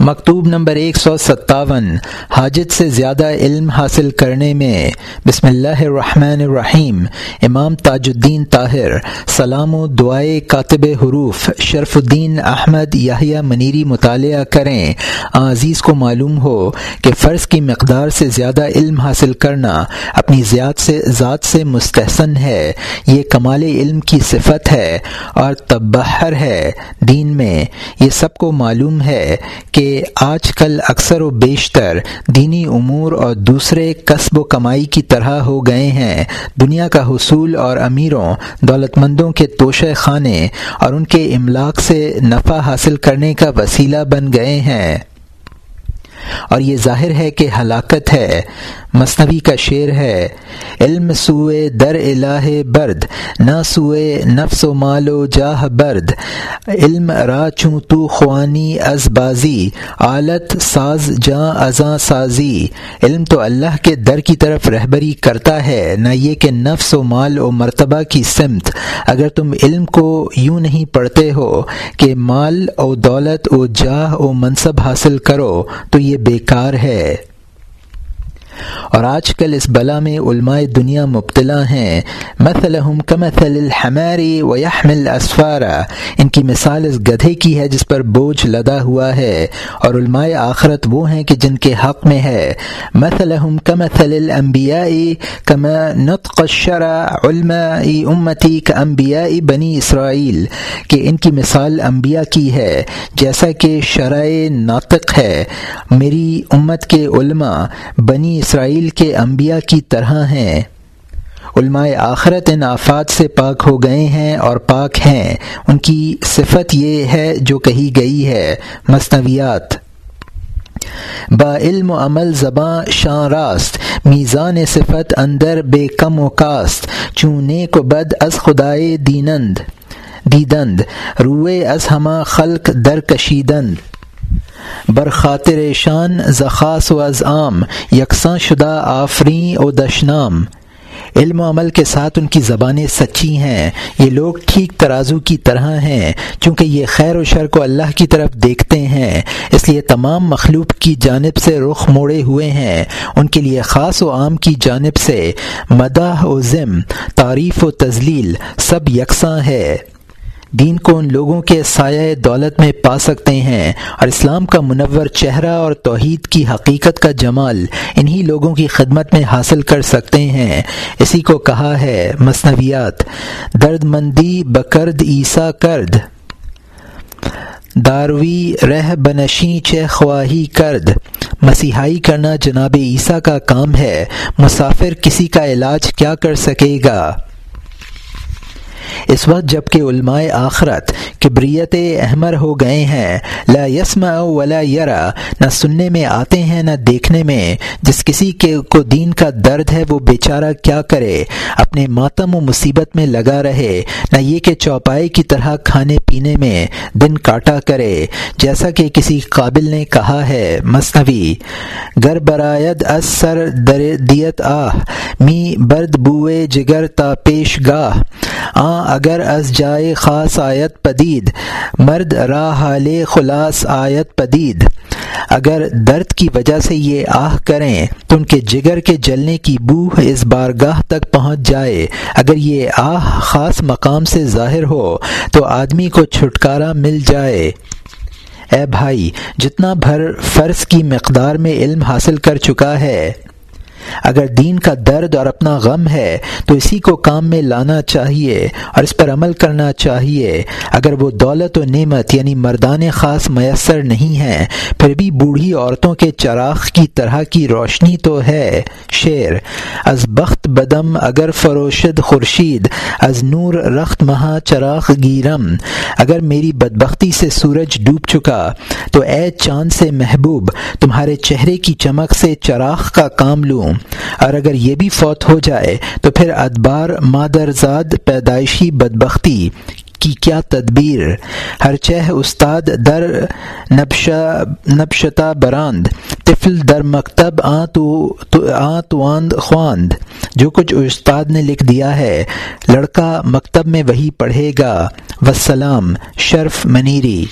مکتوب نمبر ایک سو ستاون، حاجت سے زیادہ علم حاصل کرنے میں۔ بسم اللہ الرحمن الرحیم۔ امام تاج الدین طاہر، سلام و دعائے کاتب حروف، شرف الدین احمد یاہیا منیری مطالعہ کریں۔ عزیز کو معلوم ہو کہ فرض کی مقدار سے زیادہ علم حاصل کرنا اپنی زیاد سے، ذات سے مستحسن ہے۔ یہ کمال علم کی صفت ہے اور تبہر ہے۔ دین میں یہ سب کو معلوم ہے کہ آج کل اکثر و بیشتر دینی امور اور دوسرے قصب و کمائی کی طرح ہو گئے ہیں۔ دنیا کا حصول اور امیروں دولت مندوں کے توشہ خانے اور ان کے املاک سے نفع حاصل کرنے کا وسیلہ بن گئے ہیں۔ اور یہ ظاہر ہے کہ ہلاکت ہے۔ مصنوعی کا شعر ہے، علم سوئے در الہ برد، نہ سوئے نفس و مال و جاہ برد۔ علم را چوں تو خوانی از بازی، آلت ساز جاں ازاں سازی۔ علم تو اللہ کے در کی طرف رہبری کرتا ہے، نہ یہ کہ نفس و مال و مرتبہ کی سمت۔ اگر تم علم کو یوں نہیں پڑھتے ہو کہ مال و دولت و جاہ و منصب حاصل کرو، تو یہ بیکار ہے۔ اور آج کل اس بلا میں علماء دنیا مبتلا ہیں۔ مثلہم کمثل الحماری و یحمل اسفارا ان کی مثال اس گدھے کی ہے جس پر بوجھ لدا ہوا ہے۔ اور علماء آخرت وہ ہیں کہ جن کے حق میں ہے۔ مثلہم کمثل الانبیاء کما نطق الشرع علماء امتی کا انبیاء بنی اسرائیل۔ کہ ان کی مثال انبیاء کی ہے، جیسا کہ شرع ناطق ہے۔ میری امت کے علماء بنی اسرائیل کے انبیاء کی طرح ہیں۔ علماء آخرت ان آفات سے پاک ہو گئے ہیں اور پاک ہیں۔ ان کی صفت یہ ہے جو کہی گئی ہے۔ مصنویات با علم و عمل زباں شاں راست، میزان صفت اندر بے کم و کاست۔ چونے کو بد از خدائے دینند، دیدند۔ روئے از ہما خلق در کشیدند۔ برخاطر شان زخاص و از عام یکساں شدہ آفریں و دشنام۔ علم و عمل کے ساتھ ان کی زبانیں سچی ہیں۔ یہ لوگ ٹھیک ترازو کی طرح ہیں، چونکہ یہ خیر و شر کو اللہ کی طرف دیکھتے ہیں۔ اس لیے تمام مخلوق کی جانب سے رخ موڑے ہوئے ہیں۔ ان کے لیے خاص و عام کی جانب سے مداح و ضم، تعریف و تزلیل سب یکساں ہے۔ دین کو ان لوگوں کے سایہ دولت میں پا سکتے ہیں اور اسلام کا منور چہرہ اور توحید کی حقیقت کا جمال انہی لوگوں کی خدمت میں حاصل کر سکتے ہیں۔ اسی کو کہا ہے مصنویات درد مندی بکرد عیسیٰ کرد، داروی رہ بنشی چہ خواہی کرد۔ مسیحائی کرنا جناب عیسیٰ کا کام ہے، مسافر کسی کا علاج کیا کر سکے گا؟ اس وقت جبکہ علماء آخرت کبریت احمر ہو گئے ہیں، لا یسما ولا یرا، نہ سننے میں آتے ہیں نہ دیکھنے میں، جس کسی کے کو دین کا درد ہے وہ بیچارہ کیا کرے؟ اپنے ماتم و مصیبت میں لگا رہے، نہ یہ کہ چوپائے کی طرح کھانے پینے میں دن کاٹا کرے، جیسا کہ کسی قابل نے کہا ہے۔ مصنوی گر برایت از سر در دیت آہ، می برد بوئے جگر تا پیش گاہ۔ آ اگر از جائے خاص آیت پدید، مرد راہ حال خلاص آیت پدید۔ اگر درد کی وجہ سے یہ آہ کریں، تو ان کے جگر کے جلنے کی بوہ اس بارگاہ تک پہنچ جائے۔ اگر یہ آہ خاص مقام سے ظاہر ہو، تو آدمی کو چھٹکارا مل جائے۔ اے بھائی، جتنا بھر فرض کی مقدار میں علم حاصل کر چکا ہے اگر دین کا درد اور اپنا غم ہے، تو اسی کو کام میں لانا چاہیے اور اس پر عمل کرنا چاہیے۔ اگر وہ دولت و نعمت یعنی مردان خاص، میسر نہیں ہیں، پھر بھی بوڑھی عورتوں کے چراغ کی طرح کی روشنی تو ہے۔ شعر از بخت بدم اگر فروشد خورشید، از نور رخت مہا چراغ گیرم۔ اگر میری بدبختی سے سورج ڈوب چکا، تو اے چاند سے محبوب، تمہارے چہرے کی چمک سے چراغ کا کام لوں۔ اور اگر یہ بھی فوت ہو جائے تو پھر ادبار مادرزاد پیدائشی بدبختی کی کیا تدبیر؟ ہر چہ استاد در نبشہ نبشتا براند، طفل در مکتب آ تو آند خواند۔ جو کچھ استاد نے لکھ دیا ہے، لڑکا مکتب میں وہی پڑھے گا۔ وسلام، شرف منیری۔